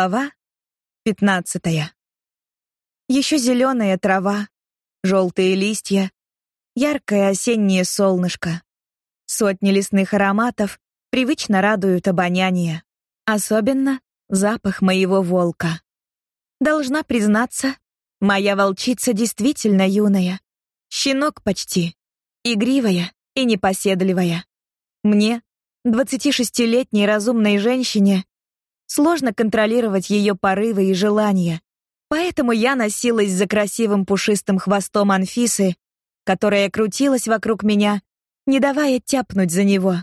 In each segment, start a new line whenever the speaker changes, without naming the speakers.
Глава 15. Еще зеленая трава, желтые листья, яркое осеннее солнышко. Сотни лесных ароматов привычно радуют обоняние, особенно запах моего волка. Должна признаться, моя волчица действительно юная, щенок почти, игривая и непоседливая. Мне, 26-летней разумной женщине, Сложно контролировать ее порывы и желания. Поэтому я носилась за красивым пушистым хвостом Анфисы, которая крутилась вокруг меня, не давая тяпнуть за него.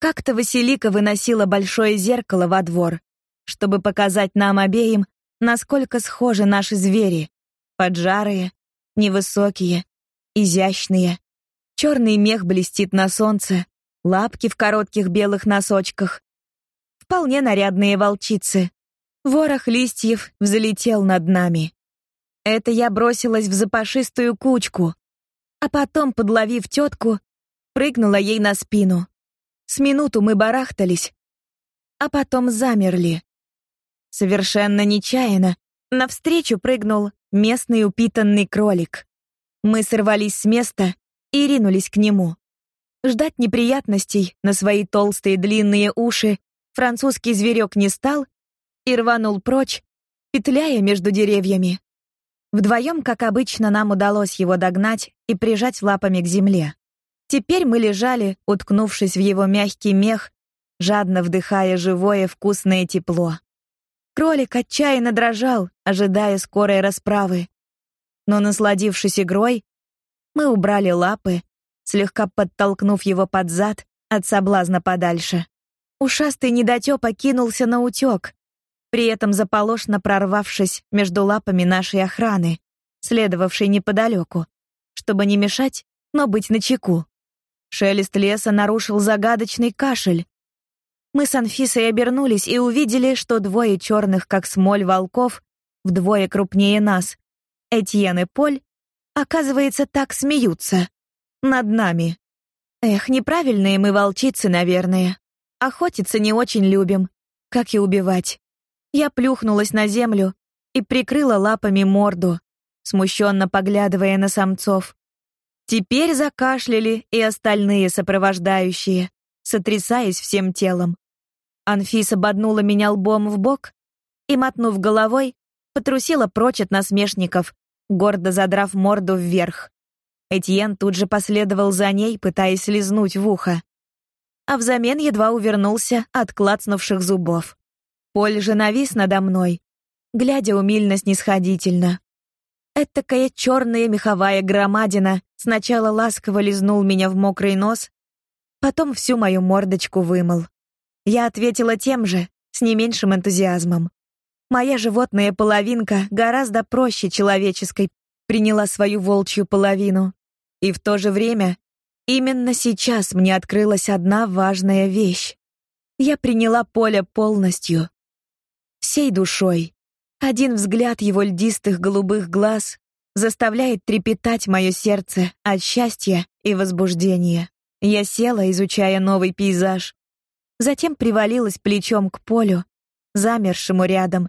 Как-то Василика выносила большое зеркало во двор, чтобы показать нам обеим, насколько схожи наши звери: поджарые, невысокие, изящные. Черный мех блестит на солнце, лапки в коротких белых носочках, вполне нарядные волчицы. Ворох листьев взлетел над нами. Это я бросилась в запашистую кучку, а потом, подловив тетку, прыгнула ей на спину. С минуту мы барахтались, а потом замерли. Совершенно нечаянно навстречу прыгнул местный упитанный кролик. Мы сорвались с места и ринулись к нему. Ждать неприятностей на свои толстые длинные уши французский зверек не стал и рванул прочь, петляя между деревьями. Вдвоем, как обычно, нам удалось его догнать и прижать лапами к земле. Теперь мы лежали, уткнувшись в его мягкий мех, жадно вдыхая живое вкусное тепло. Кролик отчаянно дрожал, ожидая скорой расправы. Но насладившись игрой, мы убрали лапы, слегка подтолкнув его под зад от соблазна подальше. Ушастый недотёпа кинулся на утёк, при этом заполошно прорвавшись между лапами нашей охраны, следовавшей неподалеку, чтобы не мешать, но быть начеку. Шелест леса нарушил загадочный кашель. Мы с Анфисой обернулись и увидели, что двое черных, как смоль, волков, вдвое крупнее нас, Этьен и Поль, оказывается, так смеются над нами. Эх, неправильные мы волчицы, наверное. Охотиться не очень любим, как и убивать. Я плюхнулась на землю и прикрыла лапами морду, смущенно поглядывая на самцов. Теперь закашляли и остальные сопровождающие, сотрясаясь всем телом. Анфиса боднула меня лбом в бок и, мотнув головой, потрусила прочь от насмешников, гордо задрав морду вверх. Этьен тут же последовал за ней, пытаясь лизнуть в ухо а взамен едва увернулся от клацнувших зубов. Поль же навис надо мной, глядя умильно снисходительно. Этакая черная меховая громадина сначала ласково лизнул меня в мокрый нос, потом всю мою мордочку вымыл. Я ответила тем же, с не меньшим энтузиазмом. Моя животная половинка гораздо проще человеческой приняла свою волчью половину. И в то же время Именно сейчас мне открылась одна важная вещь. Я приняла Поля полностью, всей душой. Один взгляд его льдистых голубых глаз заставляет трепетать мое сердце от счастья и возбуждения. Я села, изучая новый пейзаж, затем привалилась плечом к Полю, замершему рядом,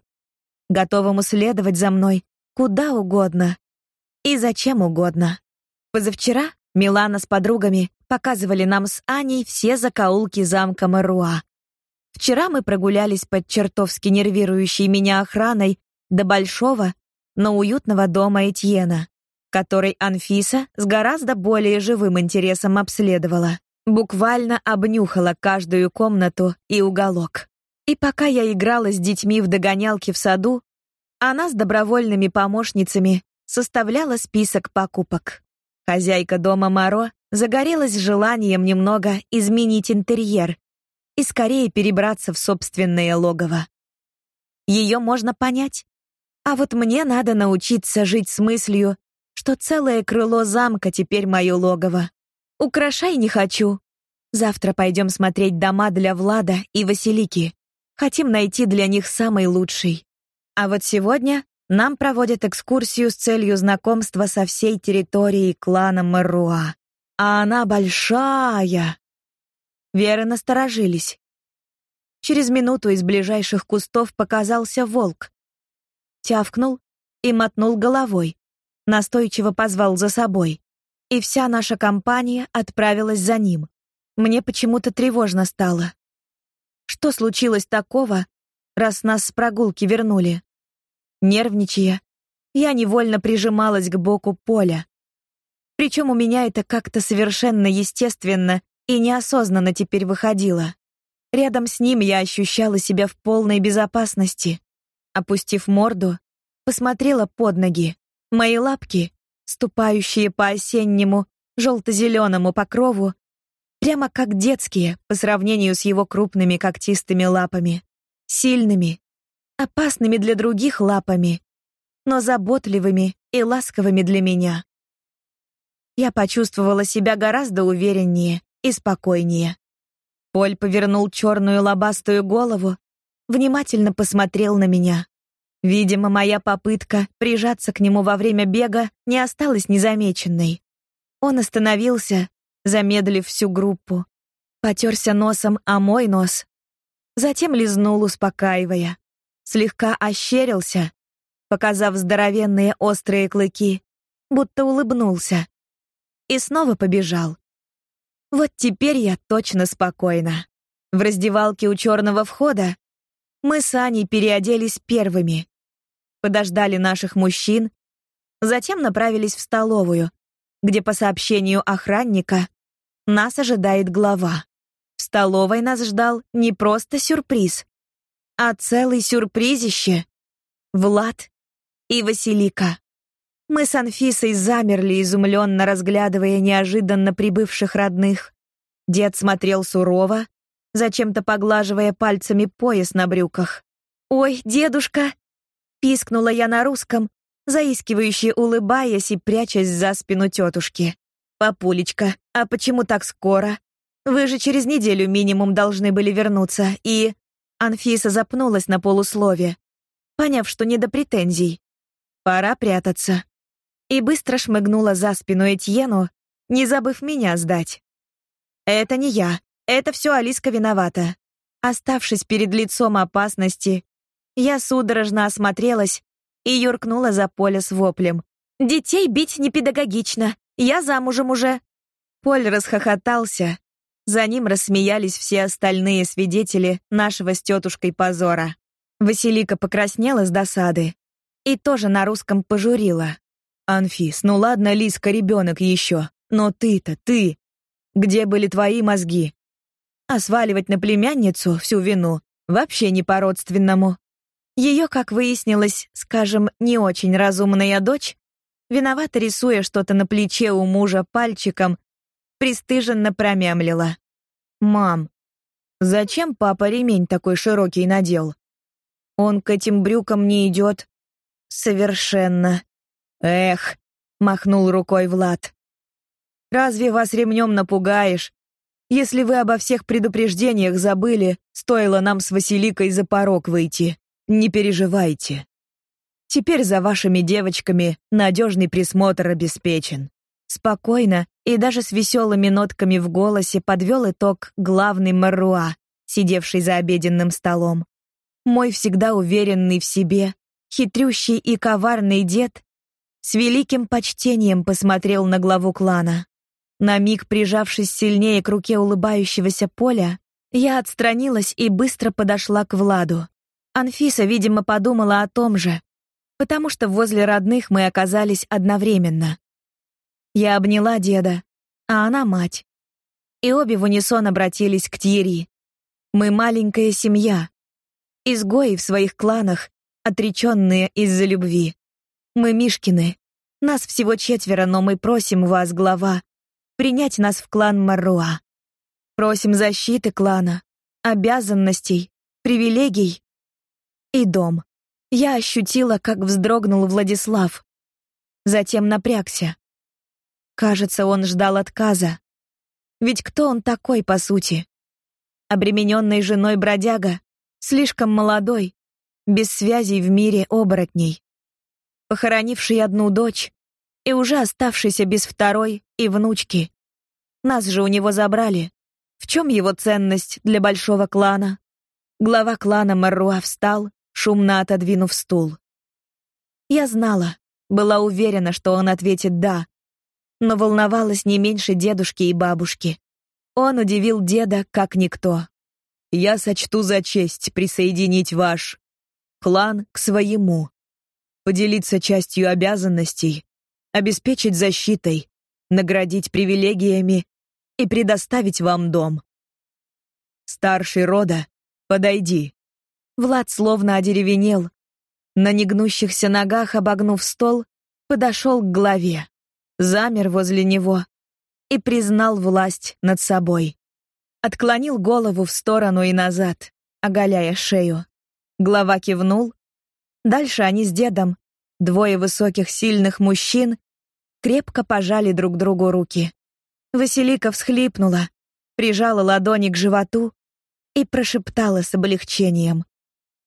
готовому следовать за мной куда угодно и зачем угодно. Позавчера Милана с подругами показывали нам с Аней все закоулки замка Мэруа. Вчера мы прогулялись под чертовски нервирующей меня охраной до большого, но уютного дома Этьена, который Анфиса с гораздо более живым интересом обследовала. Буквально обнюхала каждую комнату и уголок. И пока я играла с детьми в догонялки в саду, она с добровольными помощницами составляла список покупок. Хозяйка дома Маро загорелась желанием немного изменить интерьер и скорее перебраться в собственное логово. Ее можно понять. А вот мне надо научиться жить с мыслью, что целое крыло замка теперь мое логово. Украшай не хочу. Завтра пойдем смотреть дома для Влада и Василики. Хотим найти для них самый лучший. А вот сегодня нам проводят экскурсию с целью знакомства со всей территорией клана Мэруа. А она большая. Веры насторожились. Через минуту из ближайших кустов показался волк. Тявкнул и мотнул головой, настойчиво позвал за собой. И вся наша компания отправилась за ним. Мне почему-то тревожно стало. Что случилось такого, раз нас с прогулки вернули? Нервничая, я невольно прижималась к боку Поля. Причем у меня это как-то совершенно естественно и неосознанно теперь выходило. Рядом с ним я ощущала себя в полной безопасности. Опустив морду, посмотрела под ноги. Мои лапки, ступающие по осеннему желто зеленому покрову, прямо как детские по сравнению с его крупными когтистыми лапами, сильными, опасными для других лапами, но заботливыми и ласковыми для меня. Я почувствовала себя гораздо увереннее и спокойнее. Поль повернул черную лобастую голову, внимательно посмотрел на меня. Видимо, моя попытка прижаться к нему во время бега не осталась незамеченной. Он остановился, замедлив всю группу, потерся носом о мой нос, затем лизнул, успокаивая, слегка ощерился, показав здоровенные острые клыки, будто улыбнулся, и снова побежал. Вот теперь я точно спокойна. В раздевалке у черного входа мы с Аней переоделись первыми. Подождали наших мужчин, затем направились в столовую, где по сообщению охранника нас ожидает глава. В столовой нас ждал не просто сюрприз, а целый сюрпризище. Влад и Василика. Мы с Анфисой замерли, изумленно разглядывая неожиданно прибывших родных. Дед смотрел сурово, зачем-то поглаживая пальцами пояс на брюках. «Ой, дедушка!» — пискнула я на русском, заискивающе улыбаясь и прячась за спину тетушки. «Папулечка, а почему так скоро? Вы же через неделю минимум должны были вернуться, и...» Анфиса запнулась на полуслове, поняв, что не до претензий. «Пора прятаться» и быстро шмыгнула за спину Этьену, не забыв меня сдать. Это не я, это все Алиска виновата. Оставшись перед лицом опасности, я судорожно осмотрелась и юркнула за поле с воплем. «Детей бить не педагогично, я замужем уже». Поль расхохотался. За ним рассмеялись все остальные свидетели нашего с тетушкой позора. Василика покраснела с досады и тоже на русском пожурила. Анфис, ну ладно, Лиска ребенок еще, но ты-то, ты. Где были твои мозги? А сваливать на племянницу всю вину вообще не по-родственному. Ее, как выяснилось, скажем, не очень разумная дочь, виновато рисуя что-то на плече у мужа пальчиком, пристыженно промямлила. «Мам, зачем папа ремень такой широкий надел? Он к этим брюкам не идет?» «Совершенно», Эх, махнул рукой Влад. Разве вас ремнем напугаешь? Если вы обо всех предупреждениях забыли, стоило нам с Василикой за порог выйти. Не переживайте. Теперь за вашими девочками надежный присмотр обеспечен. Спокойно и даже с веселыми нотками в голосе подвел итог главный Маруа, сидевший за обеденным столом. Мой всегда уверенный в себе, хитрющий и коварный дед с великим почтением посмотрел на главу клана. На миг прижавшись сильнее к руке улыбающегося Поля, я отстранилась и быстро подошла к Владу. Анфиса, видимо, подумала о том же, потому что возле родных мы оказались одновременно. Я обняла деда, а она мать. И обе в унисон обратились к Тьери. Мы маленькая семья, изгои в своих кланах, отреченные из-за любви. Мы Мишкины. Нас всего четверо, но мы просим вас, глава, принять нас в клан Маруа. Просим защиты клана, обязанностей, привилегий и дом. Я ощутила, как вздрогнул Владислав. Затем напрягся. Кажется, он ждал отказа. Ведь кто он такой, по сути? Обремененный женой бродяга, слишком молодой, без связей в мире оборотней похоронивший одну дочь и уже оставшийся без второй и внучки. Нас же у него забрали. В чем его ценность для большого клана? Глава клана Маруа встал, шумно отодвинув стул. Я знала, была уверена, что он ответит «да», но волновалась не меньше дедушки и бабушки. Он удивил деда как никто. «Я сочту за честь присоединить ваш клан к своему, поделиться частью обязанностей, обеспечить защитой, наградить привилегиями и предоставить вам дом. Старший рода, подойди». Влад словно одеревенел, на негнущихся ногах, обогнув стол, подошел к главе, замер возле него и признал власть над собой. Отклонил голову в сторону и назад, оголяя шею. Глава кивнул. Дальше они с дедом, двое высоких сильных мужчин, крепко пожали друг другу руки. Василика всхлипнула, прижала ладони к животу и прошептала с облегчением: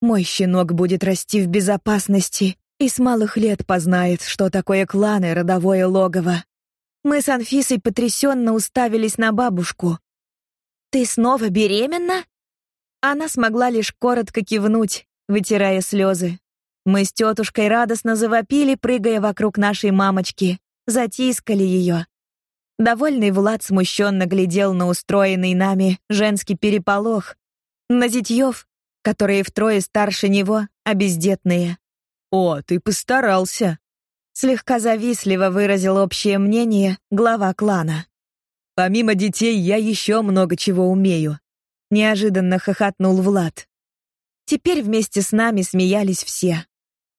мой щенок будет расти в безопасности и с малых лет познает, что такое кланы, родовое логово. Мы с Анфисой потрясенно уставились на бабушку. «Ты снова беременна?» Она смогла лишь коротко кивнуть, вытирая слезы. Мы с тетушкой радостно завопили, прыгая вокруг нашей мамочки, затискали ее. Довольный Влад смущенно глядел на устроенный нами женский переполох, на зятьев, которые втрое старше него, а бездетные. «О, ты постарался!» Слегка завистливо выразил общее мнение глава клана. «Помимо детей я еще много чего умею», — неожиданно хохотнул Влад. Теперь вместе с нами смеялись все.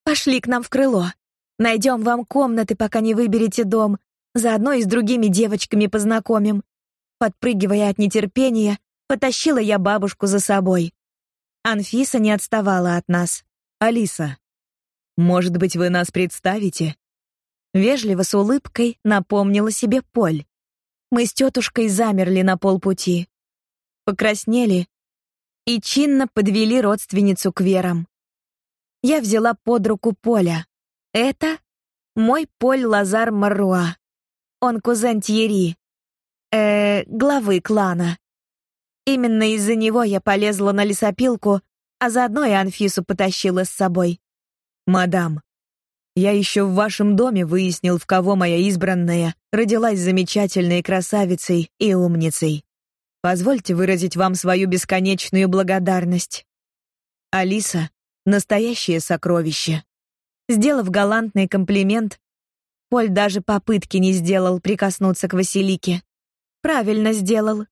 «Пошли к нам в крыло. Найдем вам комнаты, пока не выберете дом. Заодно и с другими девочками познакомим». Подпрыгивая от нетерпения, потащила я бабушку за собой. Анфиса не отставала от нас. «Алиса, может быть, вы нас представите?» Вежливо с улыбкой напомнила себе Поль. Мы с тетушкой замерли на полпути. Покраснели и чинно подвели родственницу к Верам. Я взяла под руку Поля. Это мой Поль Лазар Маруа. Он кузен Тьери, э, главы клана. Именно из-за него я полезла на лесопилку, а заодно и Анфису потащила с собой. «Мадам, я еще в вашем доме выяснил, в кого моя избранная родилась замечательной красавицей и умницей. Позвольте выразить вам свою бесконечную благодарность. Алиса — настоящее сокровище». Сделав галантный комплимент, Поль даже попытки не сделал прикоснуться к Василике. Правильно сделал.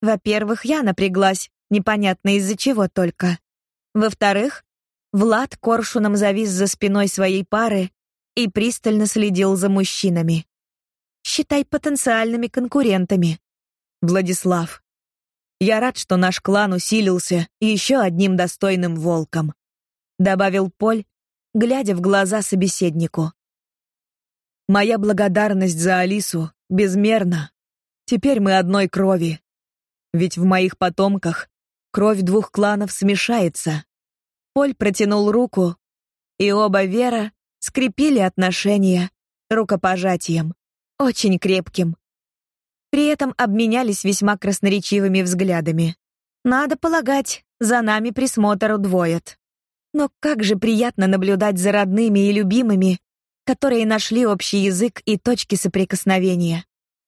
Во-первых, я напряглась, непонятно из-за чего только. Во-вторых, Влад коршуном завис за спиной своей пары и пристально следил за мужчинами. Считай потенциальными конкурентами. Владислав. Я рад, что наш клан усилился еще одним достойным волком, добавил Поль, глядя в глаза собеседнику. Моя благодарность за Алису безмерна. Теперь мы одной крови. Ведь в моих потомках кровь двух кланов смешается. Поль протянул руку, и оба Вера скрепили отношения рукопожатием, очень крепким. При этом обменялись весьма красноречивыми взглядами. Надо полагать, за нами присмотр удвоят. Но как же приятно наблюдать за родными и любимыми, которые нашли общий язык и точки соприкосновения.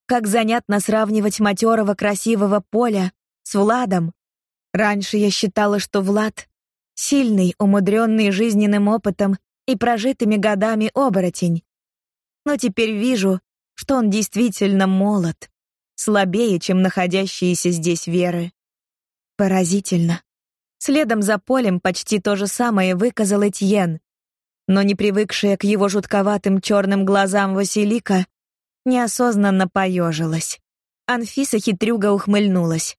Как занятно сравнивать матерого красивого Поля с Владом. Раньше я считала, что Влад — сильный, умудренный жизненным опытом и прожитыми годами оборотень. Но теперь вижу, что он действительно молод, слабее, чем находящиеся здесь веры. Поразительно. Следом за Полем почти то же самое выказал Этьен, но не привыкшая к его жутковатым черным глазам Василика неосознанно поежилась. Анфиса хитрюга ухмыльнулась.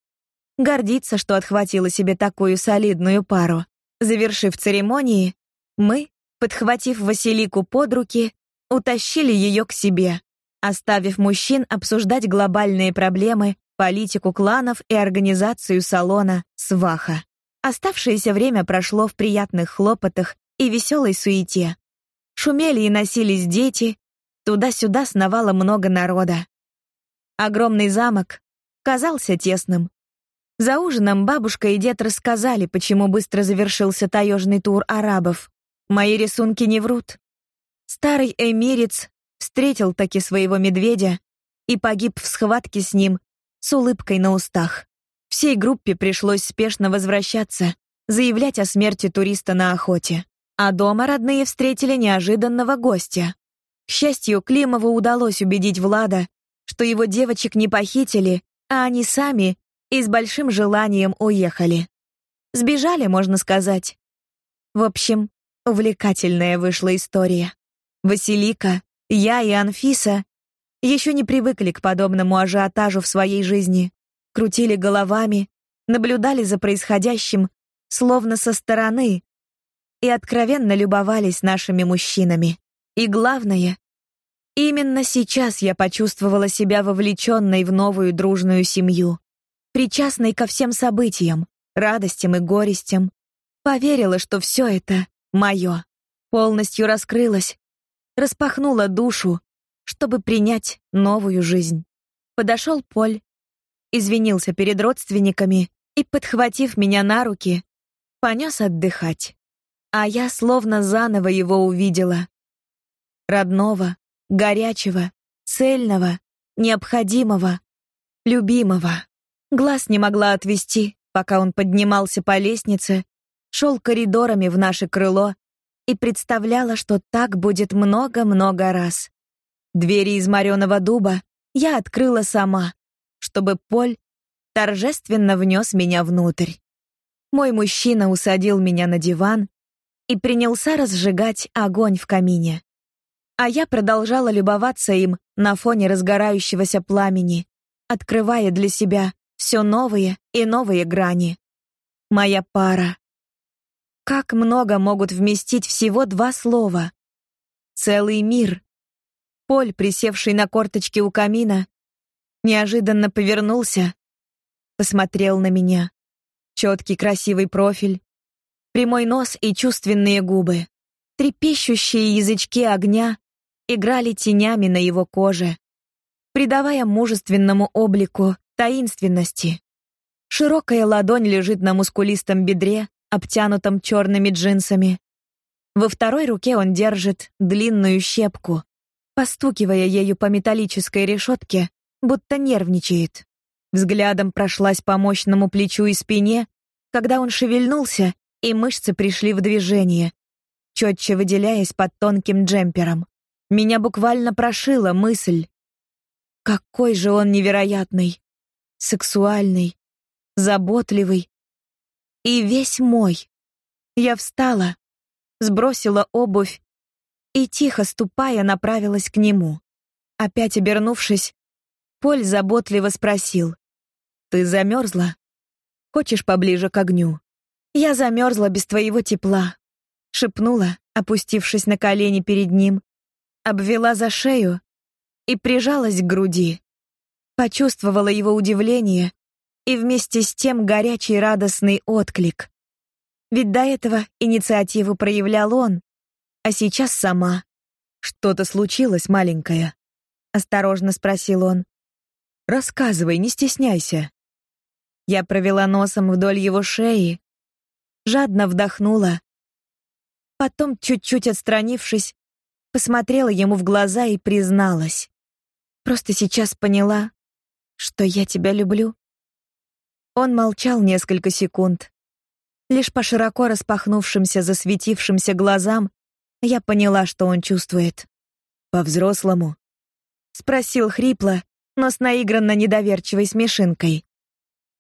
Гордится, что отхватила себе такую солидную пару. Завершив церемонии, мы, подхватив Василику под руки, утащили ее к себе, оставив мужчин обсуждать глобальные проблемы, политику кланов и организацию салона «Сваха». Оставшееся время прошло в приятных хлопотах и веселой суете. Шумели и носились дети, Туда-сюда сновало много народа. Огромный замок казался тесным. За ужином бабушка и дед рассказали, почему быстро завершился таежный тур арабов. Мои рисунки не врут. Старый эмирец встретил таки своего медведя и погиб в схватке с ним с улыбкой на устах. Всей группе пришлось спешно возвращаться, заявлять о смерти туриста на охоте. А дома родные встретили неожиданного гостя. К счастью, Климову удалось убедить Влада, что его девочек не похитили, а они сами и с большим желанием уехали. Сбежали, можно сказать. В общем, увлекательная вышла история. Василика, я и Анфиса еще не привыкли к подобному ажиотажу в своей жизни, крутили головами, наблюдали за происходящим словно со стороны и откровенно любовались нашими мужчинами. И главное, именно сейчас я почувствовала себя вовлеченной в новую дружную семью причастной ко всем событиям, радостям и горестям, поверила, что все это мое, полностью раскрылась, распахнула душу, чтобы принять новую жизнь. Подошел Поль, извинился перед родственниками и, подхватив меня на руки, понес отдыхать. А я словно заново его увидела. Родного, горячего, цельного, необходимого, любимого. Глаз не могла отвести, пока он поднимался по лестнице, шел коридорами в наше крыло и представляла, что так будет много-много раз. Двери из мореного дуба я открыла сама, чтобы Поль торжественно внес меня внутрь. Мой мужчина усадил меня на диван и принялся разжигать огонь в камине. А я продолжала любоваться им на фоне разгорающегося пламени, открывая для себя все новые и новые грани. Моя пара. Как много могут вместить всего два слова? Целый мир. Поль, присевший на корточки у камина, неожиданно повернулся, посмотрел на меня. Четкий красивый профиль, прямой нос и чувственные губы. Трепещущие язычки огня играли тенями на его коже, придавая мужественному облику таинственности. Широкая ладонь лежит на мускулистом бедре, обтянутом черными джинсами. Во второй руке он держит длинную щепку, постукивая ею по металлической решетке, будто нервничает. Взглядом прошлась по мощному плечу и спине, когда он шевельнулся, и мышцы пришли в движение, четче выделяясь под тонким джемпером. Меня буквально прошила мысль. Какой же он невероятный! Сексуальный, заботливый и весь мой. Я встала, сбросила обувь и тихо ступая направилась к нему. Опять обернувшись, Поль заботливо спросил: "Ты замерзла? Хочешь поближе к огню?" "Я замерзла без твоего тепла", шепнула, опустившись на колени перед ним, обвела за шею и прижалась к груди почувствовала его удивление и вместе с тем горячий радостный отклик. Ведь до этого инициативу проявлял он, а сейчас сама. Что-то случилось, маленькая? осторожно спросил он. Рассказывай, не стесняйся. Я провела носом вдоль его шеи, жадно вдохнула. Потом, чуть-чуть отстранившись, посмотрела ему в глаза и призналась. Просто сейчас поняла, что я тебя люблю. Он молчал несколько секунд. Лишь по широко распахнувшимся, засветившимся глазам я поняла, что он чувствует. По-взрослому, спросил хрипло, но с наигранно недоверчивой смешинкой.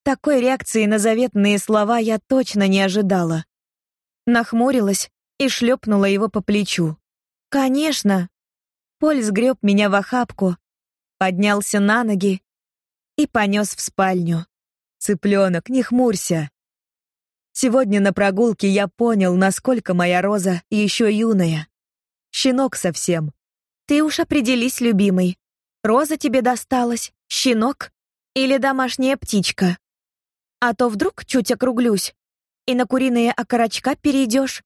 Такой реакции на заветные слова я точно не ожидала. Нахмурилась и шлепнула его по плечу. Конечно. Поль сгреб меня в охапку, поднялся на ноги и понес в спальню. Цыпленок, не хмурься. Сегодня на прогулке я понял, насколько моя роза еще юная. Щенок совсем. Ты уж определись, любимый. Роза тебе досталась, щенок или домашняя птичка? А то вдруг чуть округлюсь и на куриные окорочка перейдешь.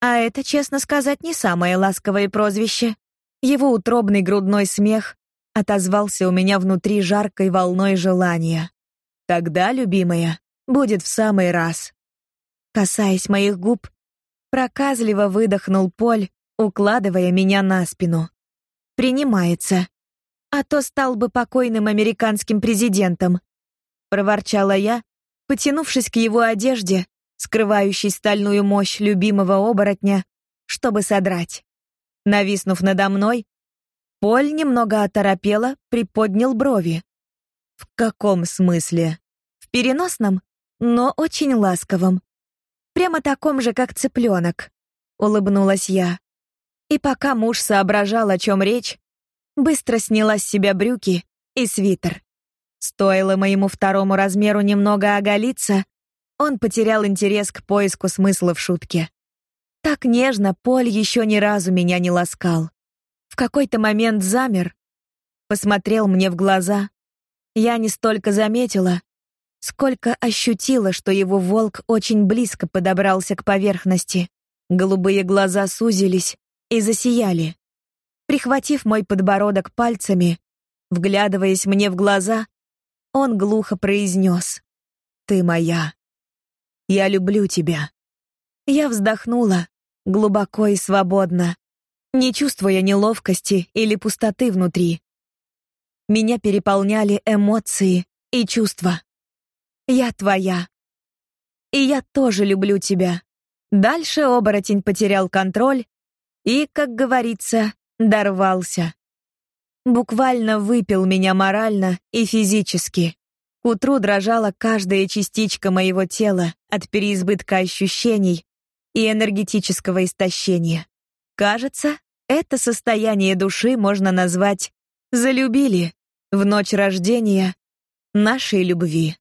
А это, честно сказать, не самое ласковое прозвище. Его утробный грудной смех отозвался у меня внутри жаркой волной желания. Тогда, любимая, будет в самый раз. Касаясь моих губ, проказливо выдохнул Поль, укладывая меня на спину. Принимается. А то стал бы покойным американским президентом, проворчала я, потянувшись к его одежде, скрывающей стальную мощь любимого оборотня, чтобы содрать. Нависнув надо мной, Поль немного оторопело приподнял брови. В каком смысле? В переносном, но очень ласковом. Прямо таком же, как цыпленок. Улыбнулась я. И пока муж соображал, о чем речь, быстро сняла с себя брюки и свитер. Стоило моему второму размеру немного оголиться, он потерял интерес к поиску смысла в шутке. Так нежно Поль еще ни разу меня не ласкал. В какой-то момент замер, посмотрел мне в глаза. Я не столько заметила, сколько ощутила, что его волк очень близко подобрался к поверхности. Голубые глаза сузились и засияли. Прихватив мой подбородок пальцами, вглядываясь мне в глаза, он глухо произнес: "Ты моя. Я люблю тебя". Я вздохнула, глубоко и свободно, не чувствуя неловкости или пустоты внутри. Меня переполняли эмоции и чувства. Я твоя. И я тоже люблю тебя. Дальше оборотень потерял контроль и, как говорится, дорвался. Буквально выпил меня морально и физически. К утру дрожала каждая частичка моего тела от переизбытка ощущений и энергетического истощения. Кажется, это состояние души можно назвать «залюбили» в ночь рождения нашей любви.